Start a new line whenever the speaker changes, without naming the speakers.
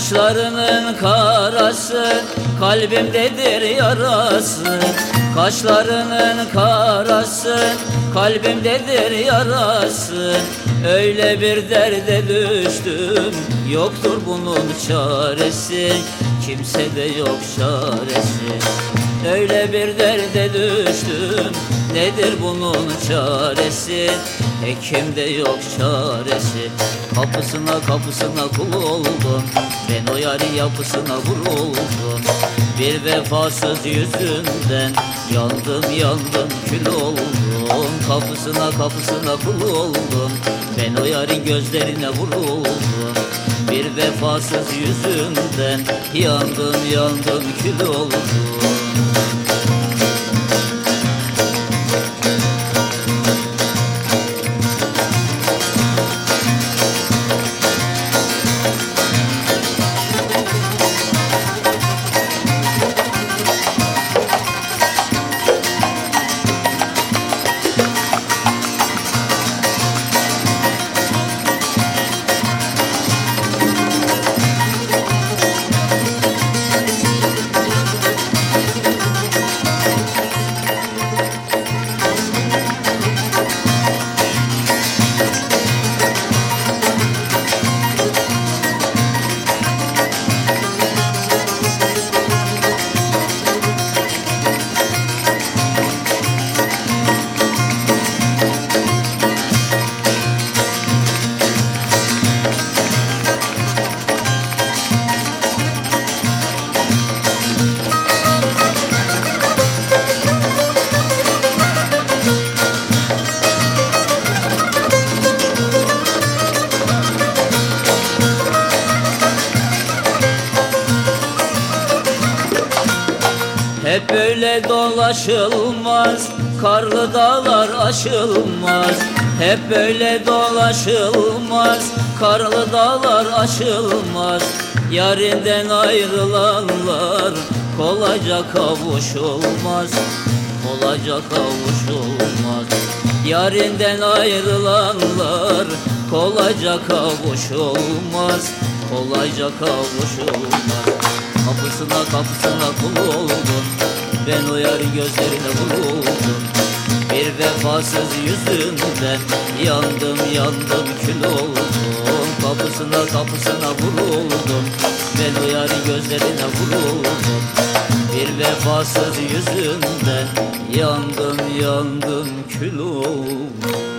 Kaşlarının karası kalbimdedir yarası. Kaşlarının karası kalbimdedir yarası. Öyle bir derde düştüm yoktur bunun çaresi. Kimsede yok çaresi. Öyle bir derde düştüm Nedir bunun çaresi? Hekimde yok çaresi. Kapısına kapısına kul oldum Ben o yarın yapısına vuruldum. Bir vefasız yüzünden Yandım yandım kül oldum. Kapısına kapısına kul oldum. Ben o yarın gözlerine vuruldum. Bir vefasız yüzünden Yandım yandım kül oldum Hep böyle dolaşılmaz Karlı dağlar aşılmaz. Hep böyle dolaşılmaz Karlı dağlar aşılmaz. Yarinden ayrılanlar Kolayca kavuşulmaz Kolayca kavuşulmaz. Yarinden ayrılanlar Kolayca kavuşulmaz Kolayca kavuşulmaz Kapısına kapısına kul oldum Ben o yarın gözlerine vuruldum. Bir vefasız yüzünden Yandım yandım kül oldum. Kapısına kapısına vuruldum. Ben o yarın gözlerine vuruldum. Bir vefasız yüzünden Yandım yandım kül oldum